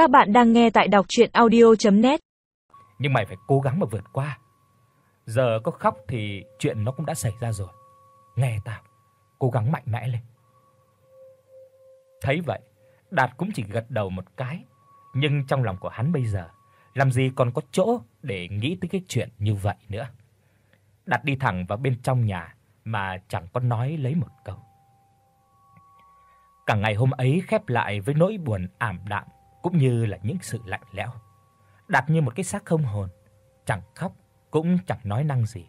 Các bạn đang nghe tại đọc audio net Nhưng mày phải cố gắng mà vượt qua. Giờ có khóc thì chuyện nó cũng đã xảy ra rồi. Nghe tao, cố gắng mạnh mẽ lên. Thấy vậy, Đạt cũng chỉ gật đầu một cái, nhưng trong lòng của hắn bây giờ làm gì còn có chỗ để nghĩ tới cái chuyện như vậy nữa. Đạt đi thẳng vào bên trong nhà mà chẳng có nói lấy một câu. Cả ngày hôm ấy khép lại với nỗi buồn ảm đạm cũng như là những sự lạnh lẽo. đặt như một cái xác không hồn, chẳng khóc cũng chẳng nói năng gì.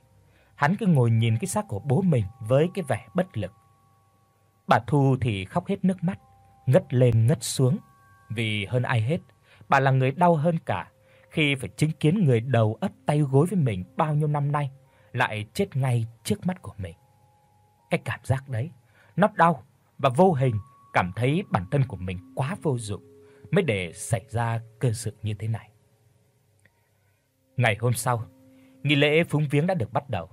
Hắn cứ ngồi nhìn cái xác của bố mình với cái vẻ bất lực. Bà Thu thì khóc hết nước mắt, ngất lên ngất xuống, vì hơn ai hết, bà là người đau hơn cả khi phải chứng kiến người đầu ấp tay gối với mình bao nhiêu năm nay lại chết ngay trước mắt của mình. Cái cảm giác đấy, nó đau và vô hình cảm thấy bản thân của mình quá vô dụng mới để xảy ra cơ sự như thế này. Ngày hôm sau, nghi lễ phúng viếng đã được bắt đầu.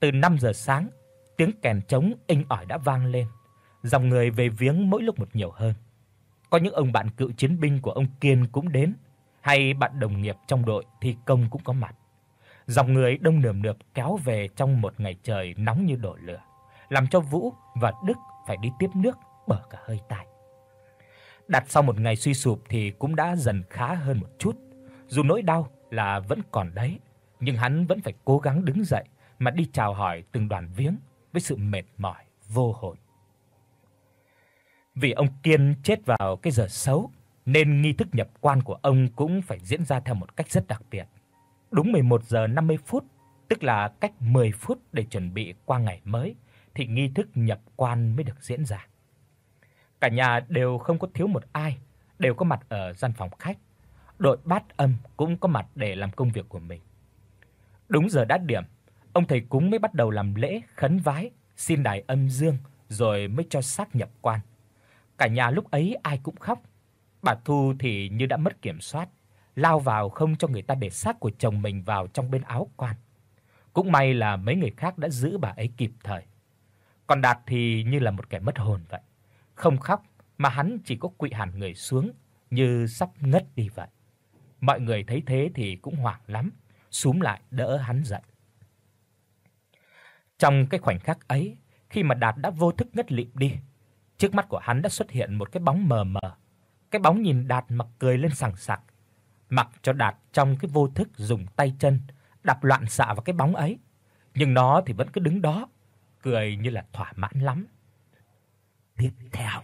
Từ 5 giờ sáng, tiếng kèn trống inh ỏi đã vang lên, dòng người về viếng mỗi lúc một nhiều hơn. Có những ông bạn cựu chiến binh của ông Kiên cũng đến, hay bạn đồng nghiệp trong đội thi công cũng có mặt. Dòng người đông nườm nượp kéo về trong một ngày trời nóng như đổ lửa, làm cho Vũ và Đức phải đi tiếp nước bở cả hơi tai. Đặt sau một ngày suy sụp thì cũng đã dần khá hơn một chút. Dù nỗi đau là vẫn còn đấy, nhưng hắn vẫn phải cố gắng đứng dậy mà đi chào hỏi từng đoàn viếng với sự mệt mỏi vô hồn. Vì ông Kiên chết vào cái giờ xấu nên nghi thức nhập quan của ông cũng phải diễn ra theo một cách rất đặc biệt. Đúng 11 giờ 50 phút, tức là cách 10 phút để chuẩn bị qua ngày mới thì nghi thức nhập quan mới được diễn ra. Cả nhà đều không có thiếu một ai, đều có mặt ở gian phòng khách. Đội bát âm cũng có mặt để làm công việc của mình. Đúng giờ đát điểm, ông thầy cúng mới bắt đầu làm lễ khấn vái, xin đài âm dương rồi mới cho xác nhập quan. Cả nhà lúc ấy ai cũng khóc. Bà Thu thì như đã mất kiểm soát, lao vào không cho người ta để xác của chồng mình vào trong bên áo quan. Cũng may là mấy người khác đã giữ bà ấy kịp thời. Còn Đạt thì như là một kẻ mất hồn vậy không khóc mà hắn chỉ có quỵ hẳn người xuống như sắp ngất đi vậy. Mọi người thấy thế thì cũng hoảng lắm, súm lại đỡ hắn dậy. Trong cái khoảnh khắc ấy, khi mà Đạt đã vô thức ngất lịm đi, trước mắt của hắn đã xuất hiện một cái bóng mờ mờ. Cái bóng nhìn Đạt mặc cười lên sảng sặc, mặc cho Đạt trong cái vô thức dùng tay chân đạp loạn xạ vào cái bóng ấy, nhưng nó thì vẫn cứ đứng đó, cười như là thỏa mãn lắm tiếp theo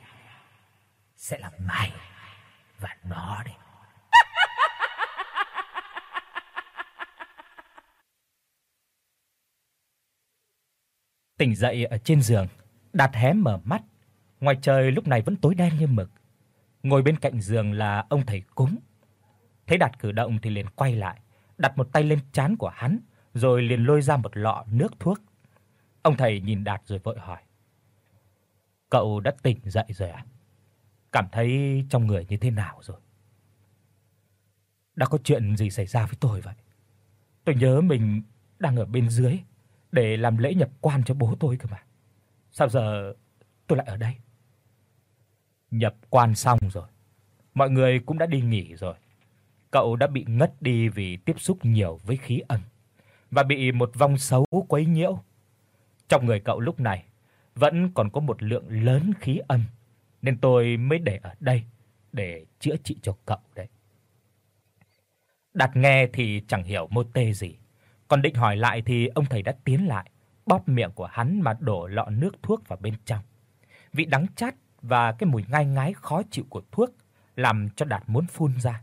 sẽ là mày và nó đấy. Tỉnh dậy ở trên giường, Đạt hé mở mắt, ngoài trời lúc này vẫn tối đen như mực. Ngồi bên cạnh giường là ông thầy cúng. Thấy Đạt cử động thì liền quay lại, đặt một tay lên trán của hắn, rồi liền lôi ra một lọ nước thuốc. Ông thầy nhìn Đạt rồi vội hỏi: Cậu đã tỉnh dậy rồi à? Cảm thấy trong người như thế nào rồi? Đã có chuyện gì xảy ra với tôi vậy? Tôi nhớ mình đang ở bên dưới để làm lễ nhập quan cho bố tôi cơ mà. Sao giờ tôi lại ở đây? Nhập quan xong rồi. Mọi người cũng đã đi nghỉ rồi. Cậu đã bị ngất đi vì tiếp xúc nhiều với khí âm và bị một vong xấu quấy nhiễu. Trong người cậu lúc này vẫn còn có một lượng lớn khí âm, nên tôi mới để ở đây để chữa trị cho cậu đấy. Đạt nghe thì chẳng hiểu mô tê gì, còn định hỏi lại thì ông thầy đã tiến lại, bóp miệng của hắn mà đổ lọ nước thuốc vào bên trong. Vị đắng chát và cái mùi ngai ngái khó chịu của thuốc làm cho Đạt muốn phun ra.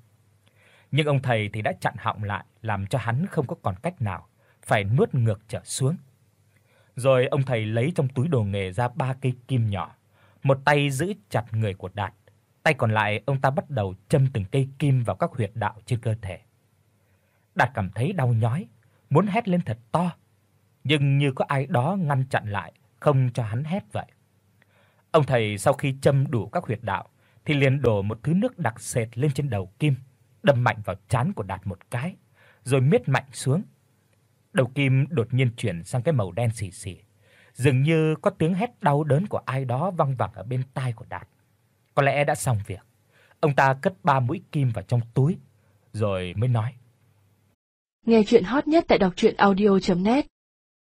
Nhưng ông thầy thì đã chặn họng lại, làm cho hắn không có còn cách nào, phải nuốt ngược trở xuống. Rồi ông thầy lấy trong túi đồ nghề ra ba cây kim nhỏ, một tay giữ chặt người của Đạt, tay còn lại ông ta bắt đầu châm từng cây kim vào các huyệt đạo trên cơ thể. Đạt cảm thấy đau nhói, muốn hét lên thật to, nhưng như có ai đó ngăn chặn lại, không cho hắn hét vậy. Ông thầy sau khi châm đủ các huyệt đạo thì liền đổ một thứ nước đặc sệt lên trên đầu kim, đâm mạnh vào trán của Đạt một cái, rồi miết mạnh xuống. Đầu kim đột nhiên chuyển sang cái màu đen xì xì. Dường như có tiếng hét đau đớn của ai đó vang vẳng ở bên tai của Đạt. Có lẽ đã xong việc. Ông ta cất ba mũi kim vào trong túi, rồi mới nói: Nghe truyện hot nhất tại doctruyenaudio.net